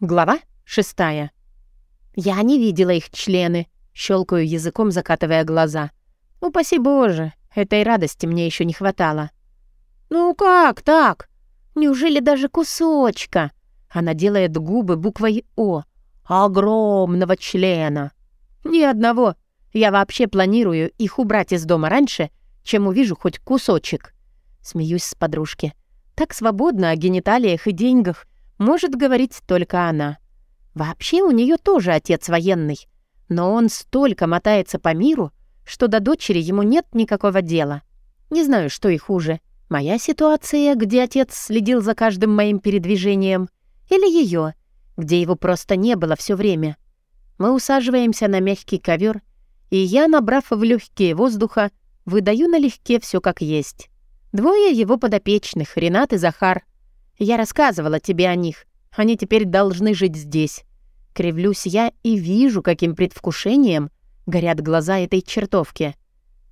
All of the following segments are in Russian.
Глава шестая. Я не видела их члены, щелкаю языком, закатывая глаза. Упаси Боже, этой радости мне еще не хватало. «Ну как так? Неужели даже кусочка?» Она делает губы буквой «О». «Огромного члена». «Ни одного. Я вообще планирую их убрать из дома раньше, чем увижу хоть кусочек». Смеюсь с подружки. Так свободно о гениталиях и деньгах может говорить только она. Вообще у нее тоже отец военный, но он столько мотается по миру, что до дочери ему нет никакого дела. Не знаю, что и хуже. Моя ситуация, где отец следил за каждым моим передвижением, или ее, где его просто не было все время. Мы усаживаемся на мягкий ковер, и я, набрав в легкие воздуха, выдаю налегке все как есть. Двое его подопечных, Ренат и Захар, я рассказывала тебе о них. Они теперь должны жить здесь. Кривлюсь я и вижу, каким предвкушением горят глаза этой чертовки.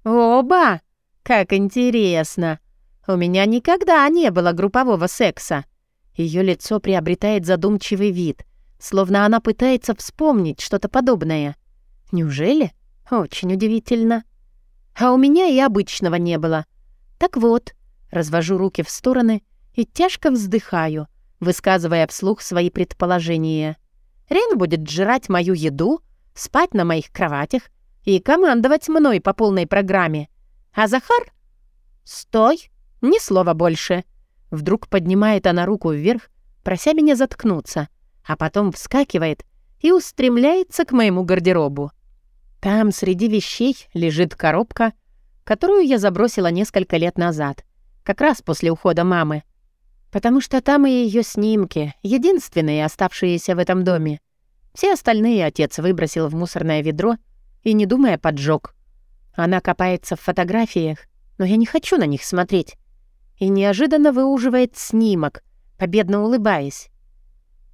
Оба! Как интересно! У меня никогда не было группового секса. Ее лицо приобретает задумчивый вид, словно она пытается вспомнить что-то подобное. Неужели? Очень удивительно. А у меня и обычного не было. Так вот, развожу руки в стороны — и тяжко вздыхаю, высказывая вслух свои предположения. Рен будет жрать мою еду, спать на моих кроватях и командовать мной по полной программе. А Захар? Стой! Ни слова больше. Вдруг поднимает она руку вверх, прося меня заткнуться, а потом вскакивает и устремляется к моему гардеробу. Там среди вещей лежит коробка, которую я забросила несколько лет назад, как раз после ухода мамы потому что там и ее снимки, единственные оставшиеся в этом доме. Все остальные отец выбросил в мусорное ведро и, не думая, поджег. Она копается в фотографиях, но я не хочу на них смотреть. И неожиданно выуживает снимок, победно улыбаясь.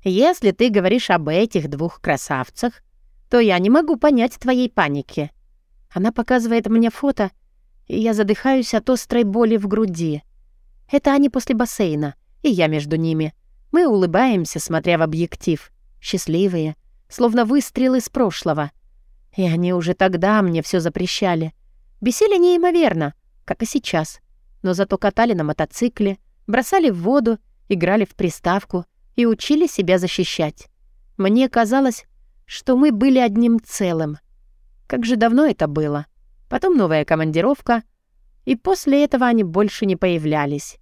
«Если ты говоришь об этих двух красавцах, то я не могу понять твоей паники». Она показывает мне фото, и я задыхаюсь от острой боли в груди. Это они после бассейна и я между ними. Мы улыбаемся, смотря в объектив. Счастливые, словно выстрелы из прошлого. И они уже тогда мне все запрещали. Бесили неимоверно, как и сейчас. Но зато катали на мотоцикле, бросали в воду, играли в приставку и учили себя защищать. Мне казалось, что мы были одним целым. Как же давно это было. Потом новая командировка, и после этого они больше не появлялись.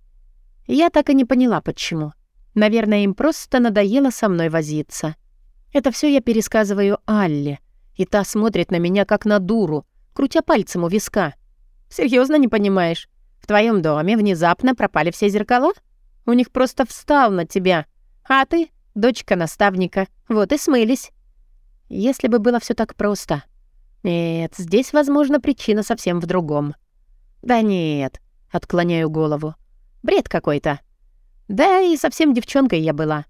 Я так и не поняла, почему. Наверное, им просто надоело со мной возиться. Это все я пересказываю Алле, и та смотрит на меня как на дуру, крутя пальцем у виска. Серьезно не понимаешь? В твоем доме внезапно пропали все зеркала? У них просто встал на тебя. А ты — дочка наставника. Вот и смылись. Если бы было все так просто. Нет, здесь, возможно, причина совсем в другом. Да нет, отклоняю голову. Бред какой-то. Да и совсем девчонкой я была.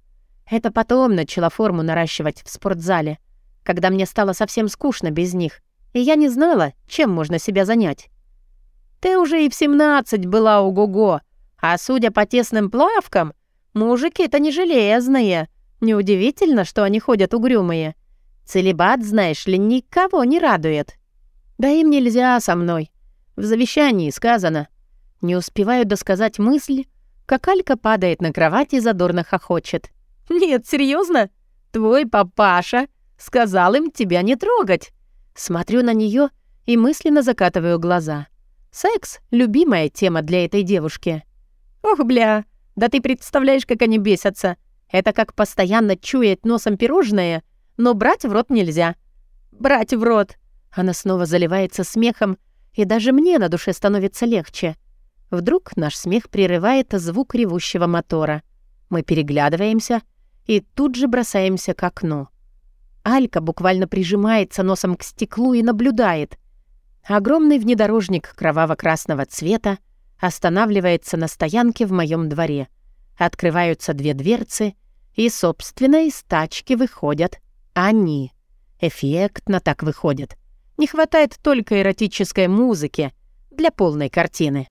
Это потом начала форму наращивать в спортзале, когда мне стало совсем скучно без них, и я не знала, чем можно себя занять. Ты уже и в 17 была у-го-го, а судя по тесным плавкам, мужики-то не железные. Неудивительно, что они ходят угрюмые. Целебат, знаешь ли, никого не радует. Да им нельзя со мной. В завещании сказано — не успеваю досказать мысль, как Алька падает на кровать и задорно хохочет. «Нет, серьезно? Твой папаша сказал им тебя не трогать». Смотрю на нее и мысленно закатываю глаза. Секс — любимая тема для этой девушки. «Ох, бля, да ты представляешь, как они бесятся. Это как постоянно чуять носом пирожное, но брать в рот нельзя. Брать в рот!» Она снова заливается смехом, и даже мне на душе становится легче. Вдруг наш смех прерывает звук ревущего мотора. Мы переглядываемся и тут же бросаемся к окну. Алька буквально прижимается носом к стеклу и наблюдает. Огромный внедорожник кроваво-красного цвета останавливается на стоянке в моем дворе. Открываются две дверцы, и, собственно, из тачки выходят они. Эффектно так выходят. Не хватает только эротической музыки для полной картины.